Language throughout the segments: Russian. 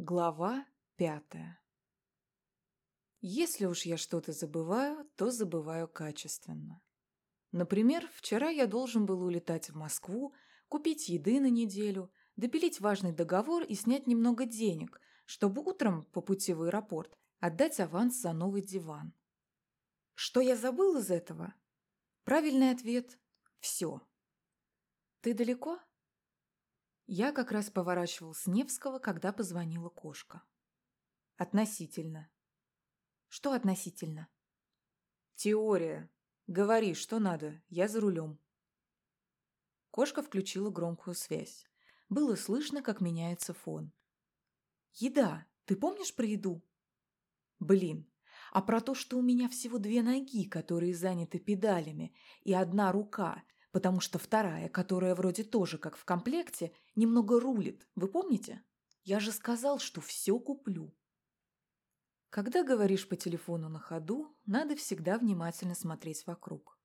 Глава пятая Если уж я что-то забываю, то забываю качественно. Например, вчера я должен был улетать в Москву, купить еды на неделю, допилить важный договор и снять немного денег, чтобы утром по пути в аэропорт отдать аванс за новый диван. Что я забыл из этого? Правильный ответ – все. Ты далеко? Я как раз поворачивал с Невского, когда позвонила кошка. Относительно. Что относительно? Теория. Говори, что надо, я за рулем. Кошка включила громкую связь. Было слышно, как меняется фон. Еда. Ты помнишь про еду? Блин, а про то, что у меня всего две ноги, которые заняты педалями, и одна рука – потому что вторая, которая вроде тоже как в комплекте, немного рулит. Вы помните? Я же сказал, что все куплю. Когда говоришь по телефону на ходу, надо всегда внимательно смотреть вокруг.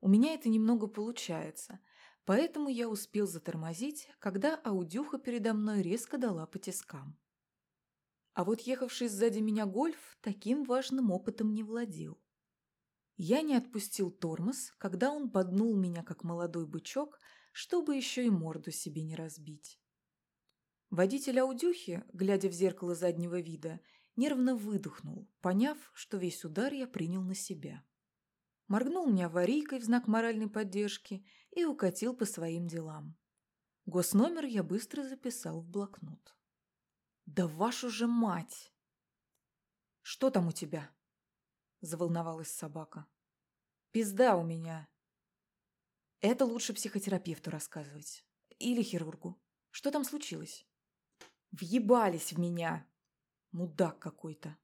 У меня это немного получается, поэтому я успел затормозить, когда аудюха передо мной резко дала по тискам. А вот ехавший сзади меня гольф таким важным опытом не владел. Я не отпустил тормоз, когда он поднул меня, как молодой бычок, чтобы еще и морду себе не разбить. Водитель аудюхи, глядя в зеркало заднего вида, нервно выдохнул, поняв, что весь удар я принял на себя. Моргнул мне аварийкой в знак моральной поддержки и укатил по своим делам. Госномер я быстро записал в блокнот. «Да вашу же мать!» «Что там у тебя?» – заволновалась собака. «Пизда у меня!» «Это лучше психотерапевту рассказывать. Или хирургу. Что там случилось?» «Въебались в меня!» «Мудак какой-то!»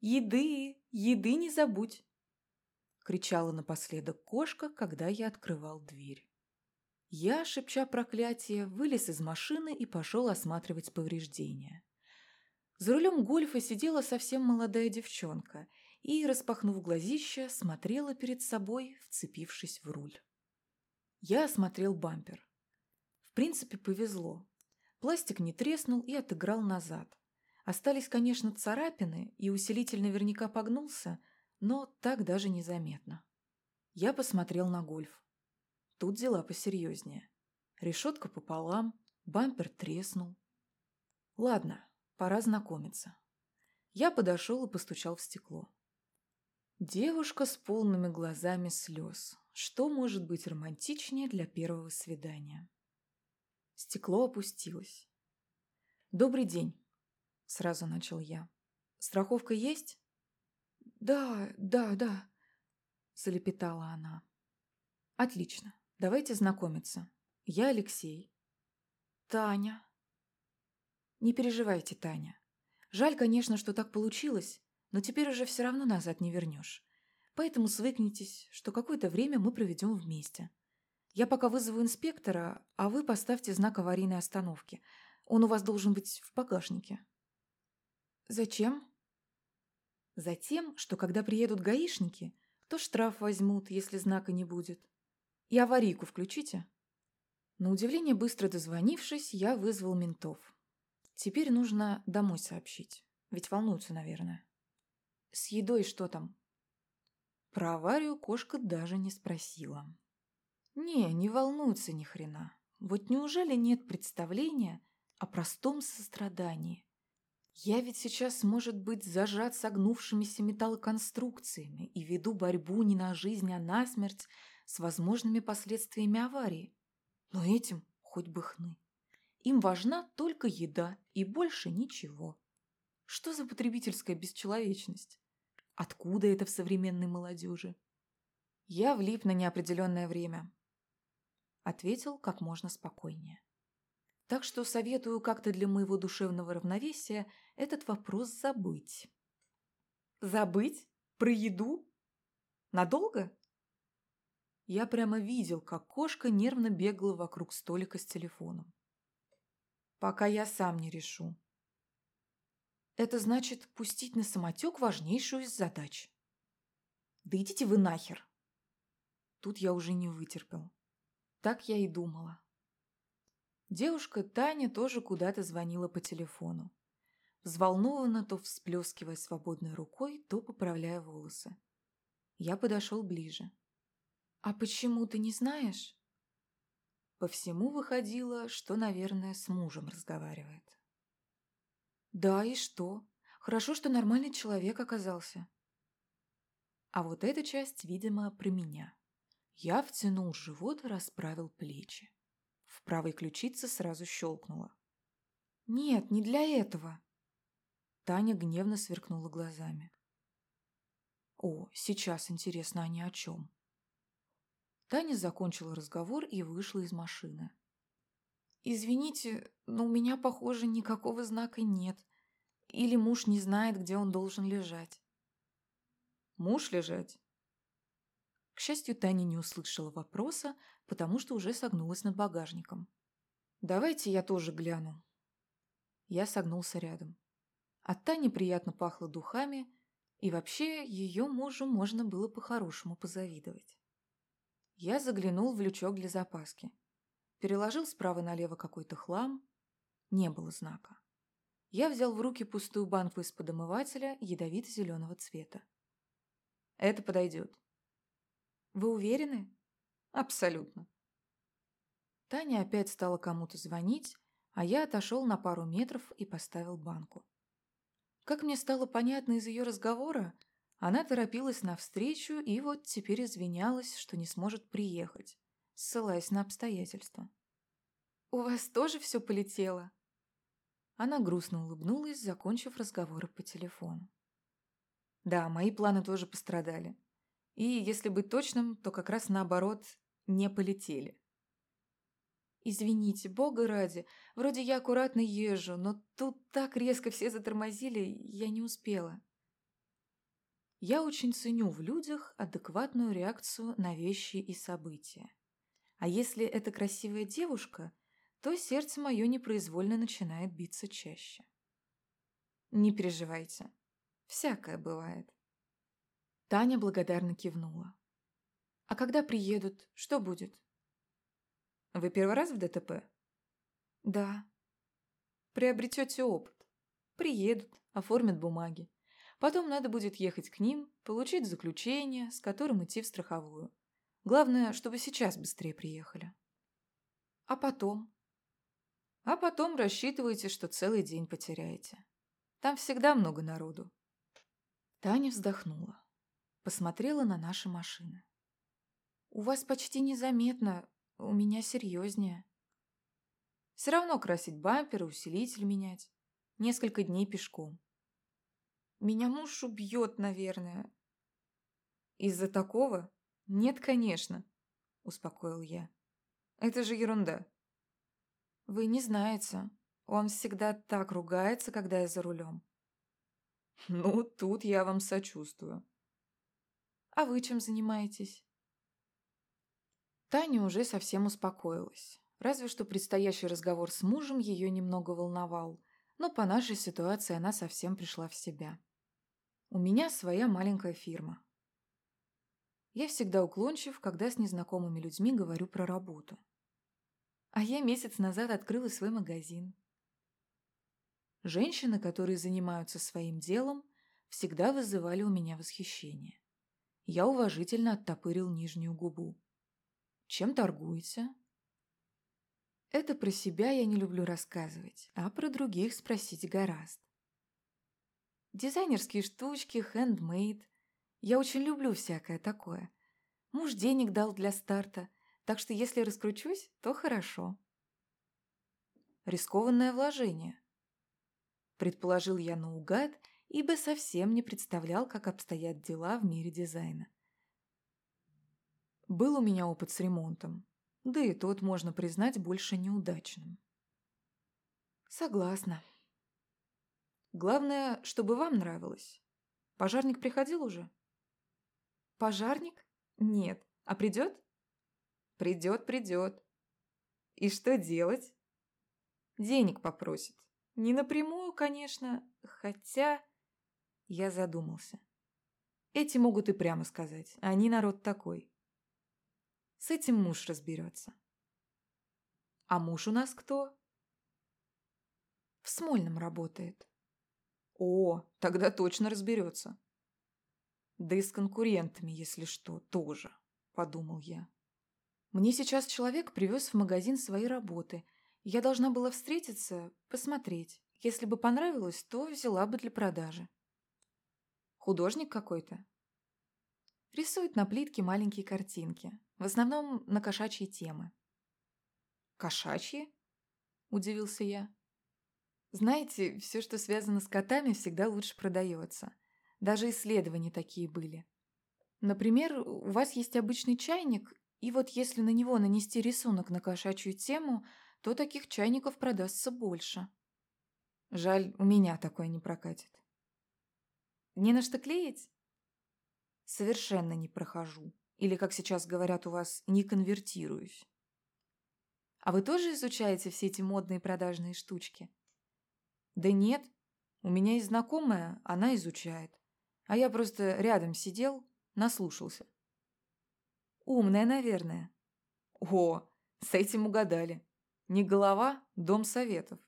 «Еды! Еды не забудь!» кричала напоследок кошка, когда я открывал дверь. Я, шепча проклятие, вылез из машины и пошел осматривать повреждения. За рулем гольфа сидела совсем молодая девчонка и, распахнув глазища, смотрела перед собой, вцепившись в руль. Я осмотрел бампер. В принципе, повезло. Пластик не треснул и отыграл назад. Остались, конечно, царапины, и усилитель наверняка погнулся, но так даже незаметно. Я посмотрел на гольф. Тут дела посерьезнее. Решетка пополам, бампер треснул. Ладно, Пора знакомиться. Я подошел и постучал в стекло. Девушка с полными глазами слез. Что может быть романтичнее для первого свидания? Стекло опустилось. «Добрый день», — сразу начал я. «Страховка есть?» «Да, да, да», — залепетала она. «Отлично. Давайте знакомиться. Я Алексей». «Таня», не переживайте, Таня. Жаль, конечно, что так получилось, но теперь уже все равно назад не вернешь. Поэтому свыкнитесь, что какое-то время мы проведем вместе. Я пока вызову инспектора, а вы поставьте знак аварийной остановки. Он у вас должен быть в багажнике. Зачем? Затем, что когда приедут гаишники, то штраф возьмут, если знака не будет. И аварийку включите. На удивление, быстро дозвонившись, я вызвал ментов. Теперь нужно домой сообщить. Ведь волнуются, наверное. С едой что там? Про аварию кошка даже не спросила. Не, не волнуется ни хрена. Вот неужели нет представления о простом сострадании? Я ведь сейчас, может быть, зажат согнувшимися металлоконструкциями и веду борьбу не на жизнь, а на смерть с возможными последствиями аварии. Но этим хоть бы хны. Им важна только еда и больше ничего. Что за потребительская бесчеловечность? Откуда это в современной молодежи? Я влип на неопределенное время. Ответил как можно спокойнее. Так что советую как-то для моего душевного равновесия этот вопрос забыть. Забыть? Про еду? Надолго? Я прямо видел, как кошка нервно бегала вокруг столика с телефоном пока я сам не решу. Это значит пустить на самотек важнейшую из задач. Да идите вы нахер. Тут я уже не вытерпел. Так я и думала. Девушка Таня тоже куда-то звонила по телефону. Взволнованно, то всплескивая свободной рукой, то поправляя волосы. Я подошел ближе. «А почему ты не знаешь?» По всему выходило, что, наверное, с мужем разговаривает. «Да, и что? Хорошо, что нормальный человек оказался». А вот эта часть, видимо, про меня. Я втянул живот и расправил плечи. В правой ключице сразу щелкнуло. «Нет, не для этого!» Таня гневно сверкнула глазами. «О, сейчас интересно, они о чем?» Таня закончила разговор и вышла из машины. «Извините, но у меня, похоже, никакого знака нет. Или муж не знает, где он должен лежать». «Муж лежать?» К счастью, Таня не услышала вопроса, потому что уже согнулась над багажником. «Давайте я тоже гляну». Я согнулся рядом. От Тани приятно пахло духами, и вообще ее мужу можно было по-хорошему позавидовать. Я заглянул в лючок для запаски. Переложил справа налево какой-то хлам. Не было знака. Я взял в руки пустую банку из-под омывателя ядовито-зеленого цвета. Это подойдет. Вы уверены? Абсолютно. Таня опять стала кому-то звонить, а я отошел на пару метров и поставил банку. Как мне стало понятно из ее разговора, она торопилась навстречу и вот теперь извинялась, что не сможет приехать, ссылаясь на обстоятельства. «У вас тоже все полетело?» Она грустно улыбнулась, закончив разговор по телефону. «Да, мои планы тоже пострадали. И, если быть точным, то как раз наоборот, не полетели. «Извините, бога ради, вроде я аккуратно езжу, но тут так резко все затормозили, я не успела». Я очень ценю в людях адекватную реакцию на вещи и события. А если это красивая девушка, то сердце мое непроизвольно начинает биться чаще. Не переживайте, всякое бывает. Таня благодарно кивнула. «А когда приедут, что будет?» «Вы первый раз в ДТП?» «Да». «Приобретете опыт. Приедут, оформят бумаги. Потом надо будет ехать к ним, получить заключение, с которым идти в страховую. Главное, чтобы сейчас быстрее приехали». «А потом?» «А потом рассчитывайте, что целый день потеряете. Там всегда много народу». Таня вздохнула посмотрела на наши машины. «У вас почти незаметно, у меня серьезнее». «Все равно красить бампер усилитель менять. Несколько дней пешком». «Меня муж убьет, наверное». «Из-за такого? Нет, конечно», — успокоил я. «Это же ерунда». «Вы не знаете. Он всегда так ругается, когда я за рулем». «Ну, тут я вам сочувствую», а вы чем занимаетесь?» Таня уже совсем успокоилась. Разве что предстоящий разговор с мужем ее немного волновал, но по нашей ситуации она совсем пришла в себя. У меня своя маленькая фирма. Я всегда уклончив, когда с незнакомыми людьми говорю про работу. А я месяц назад открыла свой магазин. Женщины, которые занимаются своим делом, всегда вызывали у меня восхищение. Я уважительно оттопырил нижнюю губу. «Чем торгуете?» Это про себя я не люблю рассказывать, а про других спросить гораздо. Дизайнерские штучки, хендмейд. Я очень люблю всякое такое. Муж денег дал для старта, так что если раскручусь, то хорошо. Рискованное вложение. Предположил я наугад ибо совсем не представлял, как обстоят дела в мире дизайна. Был у меня опыт с ремонтом, да и тот, можно признать, больше неудачным. Согласна. Главное, чтобы вам нравилось. Пожарник приходил уже? Пожарник? Нет. А придет? Придет, придет. И что делать? Денег попросит. Не напрямую, конечно, хотя... Я задумался. Эти могут и прямо сказать. Они народ такой. С этим муж разберется. А муж у нас кто? В Смольном работает. О, тогда точно разберется. Да и с конкурентами, если что, тоже, подумал я. Мне сейчас человек привез в магазин свои работы. Я должна была встретиться, посмотреть. Если бы понравилось, то взяла бы для продажи. Художник какой-то? Рисует на плитке маленькие картинки, в основном на кошачьи темы. «Кошачьи?» – удивился я. Знаете, все, что связано с котами, всегда лучше продается. Даже исследования такие были. Например, у вас есть обычный чайник, и вот если на него нанести рисунок на кошачью тему, то таких чайников продастся больше. Жаль, у меня такое не прокатит. Не на что клеить? Совершенно не прохожу. Или, как сейчас говорят у вас, не конвертируюсь. А вы тоже изучаете все эти модные продажные штучки? Да нет, у меня есть знакомая, она изучает. А я просто рядом сидел, наслушался. Умная, наверное. О, с этим угадали. Не голова, дом советов.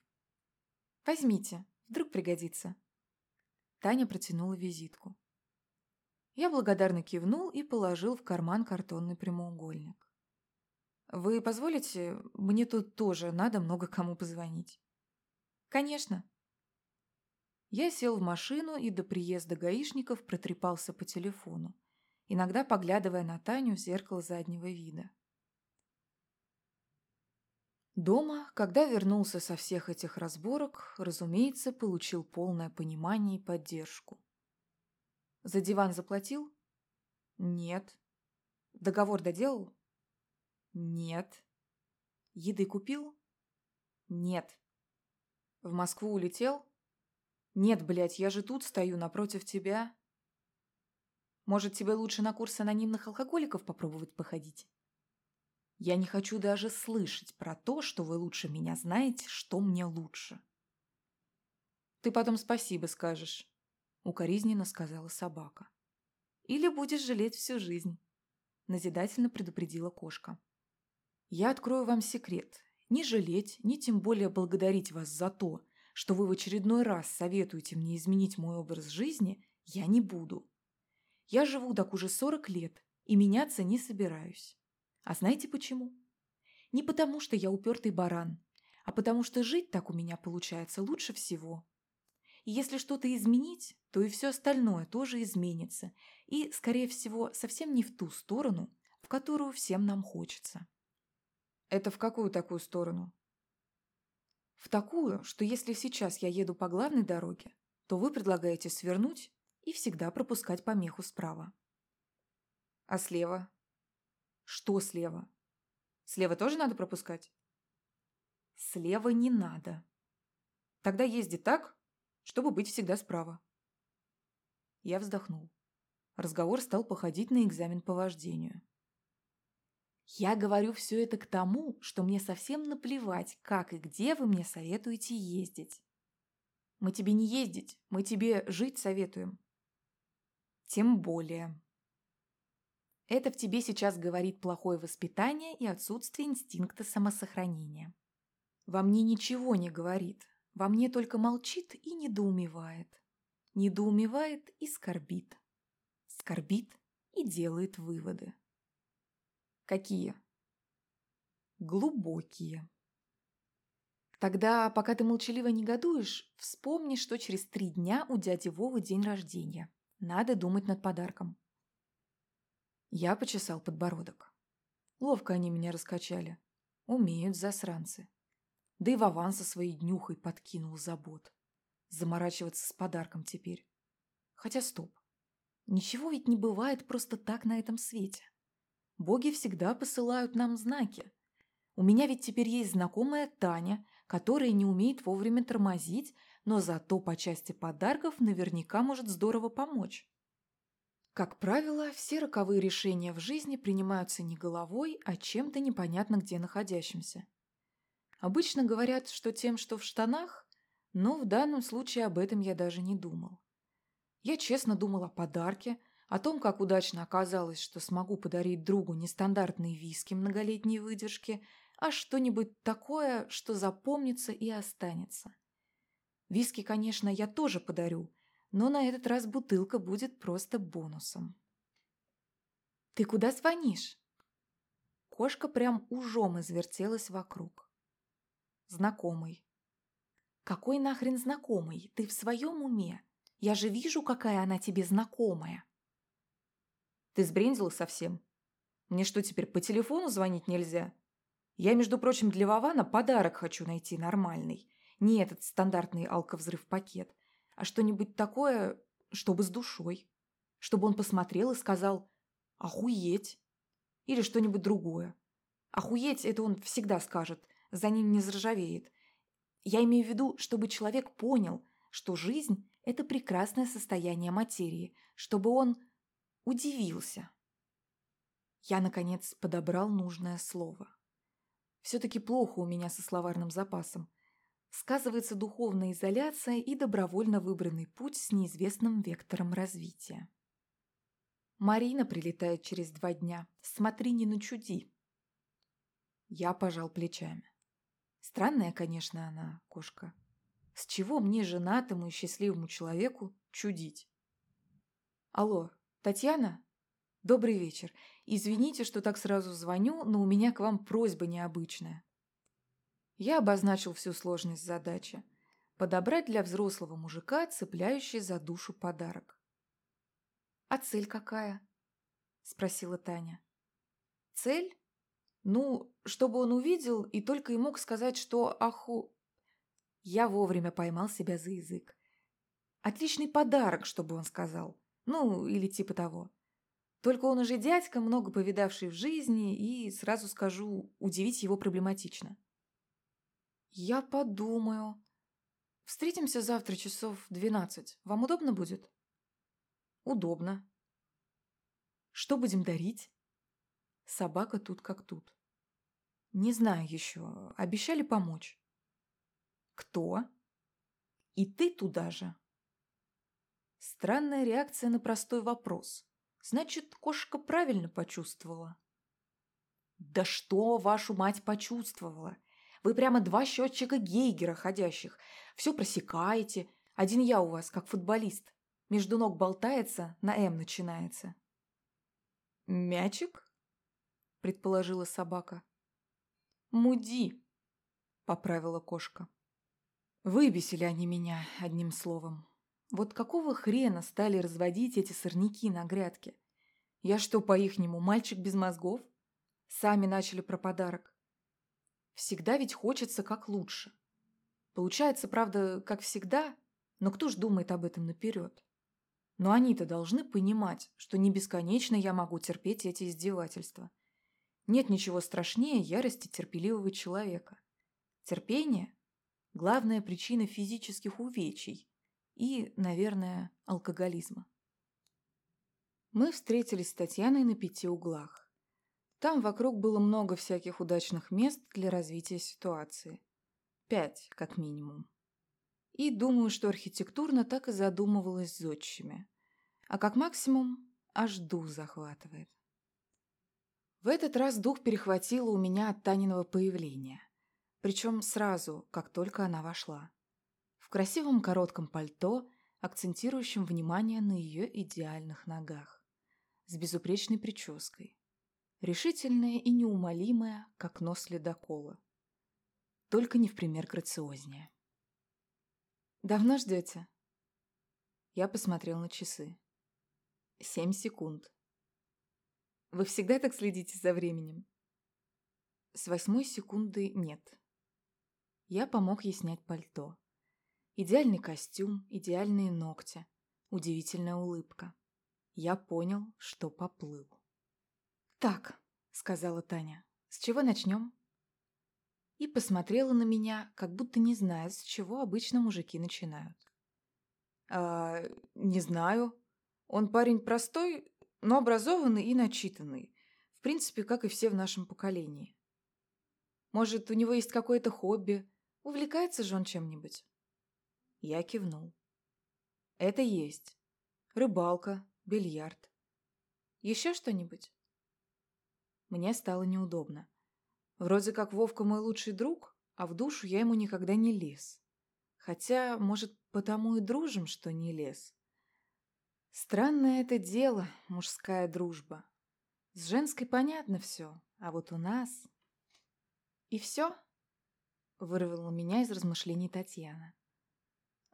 Возьмите, вдруг пригодится. Таня протянула визитку. Я благодарно кивнул и положил в карман картонный прямоугольник. «Вы позволите? Мне тут тоже надо много кому позвонить». «Конечно», я сел в машину и до приезда гаишников протрепался по телефону, иногда поглядывая на Таню в зеркало заднего вида. Дома, когда вернулся со всех этих разборок, разумеется, получил полное понимание и поддержку. За диван заплатил? Нет. Договор доделал? Нет. Еды купил? Нет. В Москву улетел? Нет, блядь, я же тут стою напротив тебя. Может, тебе лучше на курс анонимных алкоголиков попробовать походить? Я не хочу даже слышать про то, что вы лучше меня знаете, что мне лучше. Ты потом спасибо скажешь, укоризненно сказала собака. Или будешь жалеть всю жизнь, назидательно предупредила кошка. Я открою вам секрет. Не жалеть, ни тем более благодарить вас за то, что вы в очередной раз советуете мне изменить мой образ жизни, я не буду. Я живу так уже 40 лет и меняться не собираюсь. А знаете почему? Не потому, что я упертый баран, а потому что жить так у меня получается лучше всего. И если что-то изменить, то и все остальное тоже изменится, и, скорее всего, совсем не в ту сторону, в которую всем нам хочется. Это в какую такую сторону? В такую, что если сейчас я еду по главной дороге, то вы предлагаете свернуть и всегда пропускать помеху справа. А слева? Что слева? Слева тоже надо пропускать? Слева не надо. Тогда езди так, чтобы быть всегда справа. Я вздохнул. Разговор стал походить на экзамен по вождению. Я говорю все это к тому, что мне совсем наплевать, как и где вы мне советуете ездить. Мы тебе не ездить, мы тебе жить советуем. Тем более. Это в тебе сейчас говорит плохое воспитание и отсутствие инстинкта самосохранения. Во мне ничего не говорит, во мне только молчит и недоумевает. Недоумевает и скорбит. Скорбит и делает выводы. Какие? Глубокие. Тогда, пока ты молчаливо негодуешь, вспомни, что через три дня у дяди Вовы день рождения. Надо думать над подарком. Я почесал подбородок. Ловко они меня раскачали. Умеют засранцы. Да и Вован со своей днюхой подкинул забот. Заморачиваться с подарком теперь. Хотя стоп. Ничего ведь не бывает просто так на этом свете. Боги всегда посылают нам знаки. У меня ведь теперь есть знакомая Таня, которая не умеет вовремя тормозить, но зато по части подарков наверняка может здорово помочь. Как правило, все роковые решения в жизни принимаются не головой, а чем-то непонятно где находящимся. Обычно говорят, что тем, что в штанах, но в данном случае об этом я даже не думал. Я честно думал о подарке, о том, как удачно оказалось, что смогу подарить другу нестандартные виски многолетней выдержки, а что-нибудь такое, что запомнится и останется. Виски, конечно, я тоже подарю, но на этот раз бутылка будет просто бонусом. «Ты куда звонишь?» Кошка прям ужом извертелась вокруг. «Знакомый». «Какой нахрен знакомый? Ты в своем уме? Я же вижу, какая она тебе знакомая». «Ты сбрендила совсем? Мне что, теперь по телефону звонить нельзя? Я, между прочим, для Вована подарок хочу найти нормальный. Не этот стандартный алковзрыв-пакет, а что-нибудь такое, чтобы с душой. Чтобы он посмотрел и сказал «Охуеть!» Или что-нибудь другое. «Охуеть» — это он всегда скажет, за ним не заржавеет. Я имею в виду, чтобы человек понял, что жизнь — это прекрасное состояние материи, чтобы он удивился. Я, наконец, подобрал нужное слово. Все-таки плохо у меня со словарным запасом. Сказывается духовная изоляция и добровольно выбранный путь с неизвестным вектором развития. Марина прилетает через два дня. Смотри, не начуди. Я пожал плечами. Странная, конечно, она, кошка. С чего мне, женатому и счастливому человеку, чудить? Алло, Татьяна? Добрый вечер. Извините, что так сразу звоню, но у меня к вам просьба необычная. Я обозначил всю сложность задачи. Подобрать для взрослого мужика цепляющий за душу подарок. «А цель какая?» – спросила Таня. «Цель? Ну, чтобы он увидел и только и мог сказать, что аху...» Я вовремя поймал себя за язык. «Отличный подарок, чтобы он сказал. Ну, или типа того. Только он уже дядька, много повидавший в жизни, и, сразу скажу, удивить его проблематично». «Я подумаю. Встретимся завтра часов двенадцать. Вам удобно будет?» Удобно. Что будем дарить? Собака тут как тут. Не знаю еще. Обещали помочь. Кто? И ты туда же? Странная реакция на простой вопрос. Значит, кошка правильно почувствовала. Да что вашу мать почувствовала? Вы прямо два счетчика Гейгера ходящих. Все просекаете. Один я у вас, как футболист. Между ног болтается, на «М» начинается. «Мячик?» – предположила собака. «Муди», – поправила кошка. Выбесили они меня, одним словом. Вот какого хрена стали разводить эти сорняки на грядке? Я что, по-ихнему, мальчик без мозгов? Сами начали про подарок. Всегда ведь хочется как лучше. Получается, правда, как всегда, но кто ж думает об этом наперед? Но они-то должны понимать, что не бесконечно я могу терпеть эти издевательства. Нет ничего страшнее ярости терпеливого человека. Терпение – главная причина физических увечий и, наверное, алкоголизма. Мы встретились с Татьяной на пяти углах. Там вокруг было много всяких удачных мест для развития ситуации. Пять, как минимум. И думаю, что архитектурно так и задумывалась зодчими. А как максимум аж дух захватывает. В этот раз дух перехватило у меня от Таниного появления. Причем сразу, как только она вошла. Красивом коротком пальто, акцентирующем внимание на ее идеальных ногах. С безупречной прической. Решительная и неумолимая, как нос ледокола. Только не в пример грациознее. «Давно ждете?» Я посмотрел на часы. Семь секунд. Вы всегда так следите за временем? С восьмой секунды нет. Я помог ей снять пальто. Идеальный костюм, идеальные ногти, удивительная улыбка. Я понял, что поплыл. «Так», — сказала Таня, — «с чего начнем?» и посмотрела на меня, как будто не зная, с чего обычно мужики начинают. «А, не знаю. Он парень простой, но образованный и начитанный. В принципе, как и все в нашем поколении. Может, у него есть какое-то хобби? Увлекается же он чем-нибудь?» Я кивнул. «Это есть. Рыбалка, бильярд. Еще что-нибудь?» Мне стало неудобно. Вроде как Вовка мой лучший друг, а в душу я ему никогда не лез. Хотя, может, потому и дружим, что не лез. Странное это дело, мужская дружба. С женской понятно все, а вот у нас... И все? Вырвала меня из размышлений Татьяна.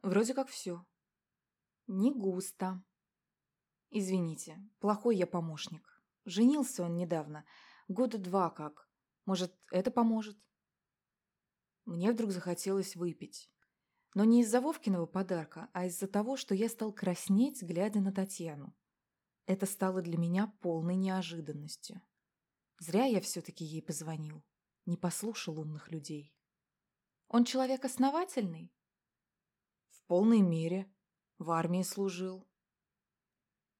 Вроде как все. Не густо. Извините, плохой я помощник. Женился он недавно, года два как. Может, это поможет? Мне вдруг захотелось выпить. Но не из-за Вовкиного подарка, а из-за того, что я стал краснеть, глядя на Татьяну. Это стало для меня полной неожиданностью. Зря я все-таки ей позвонил. Не послушал умных людей. Он человек основательный? Полной мере. В армии служил.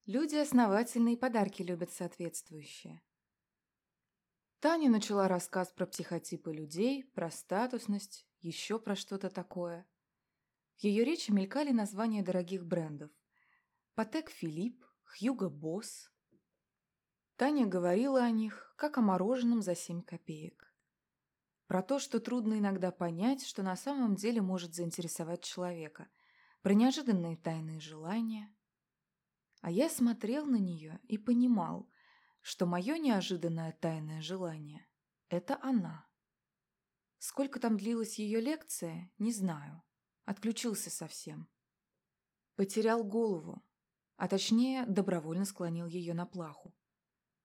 Люди основательные подарки любят соответствующие. Таня начала рассказ про психотипы людей, про статусность, еще про что-то такое. В ее речи мелькали названия дорогих брендов. Патек Филипп, Хьюго Босс. Таня говорила о них, как о мороженом за 7 копеек. Про то, что трудно иногда понять, что на самом деле может заинтересовать человека. Про неожиданные тайные желания. А я смотрел на нее и понимал, что мое неожиданное тайное желание – это она. Сколько там длилась ее лекция, не знаю. Отключился совсем. Потерял голову, а точнее добровольно склонил ее на плаху.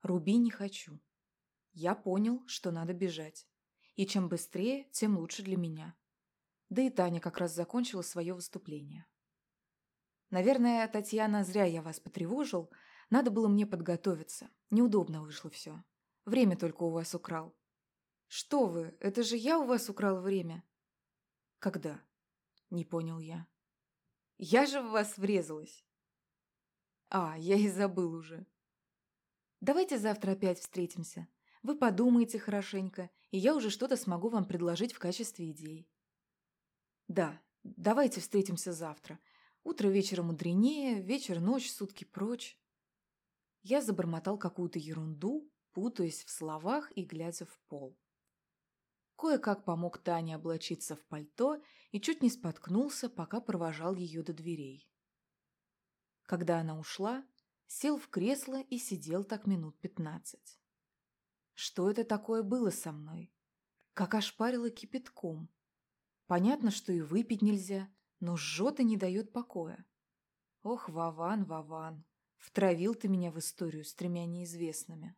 Руби не хочу. Я понял, что надо бежать. И чем быстрее, тем лучше для меня. Да и Таня как раз закончила свое выступление. Наверное, Татьяна, зря я вас потревожил. Надо было мне подготовиться. Неудобно вышло все. Время только у вас украл. Что вы, это же я у вас украл время. Когда? Не понял я. Я же в вас врезалась. А, я и забыл уже. Давайте завтра опять встретимся. Вы подумаете хорошенько, и я уже что-то смогу вам предложить в качестве идей. Да, давайте встретимся завтра. Утро вечера мудренее, вечер ночь, сутки прочь. Я забормотал какую-то ерунду, путаясь в словах и глядя в пол. Кое-как помог Тане облачиться в пальто и чуть не споткнулся, пока провожал ее до дверей. Когда она ушла, сел в кресло и сидел так минут пятнадцать. Что это такое было со мной? Как ошпарило кипятком. Понятно, что и выпить нельзя, но жжет и не дает покоя. Ох, Вован, Вован, втравил ты меня в историю с тремя неизвестными.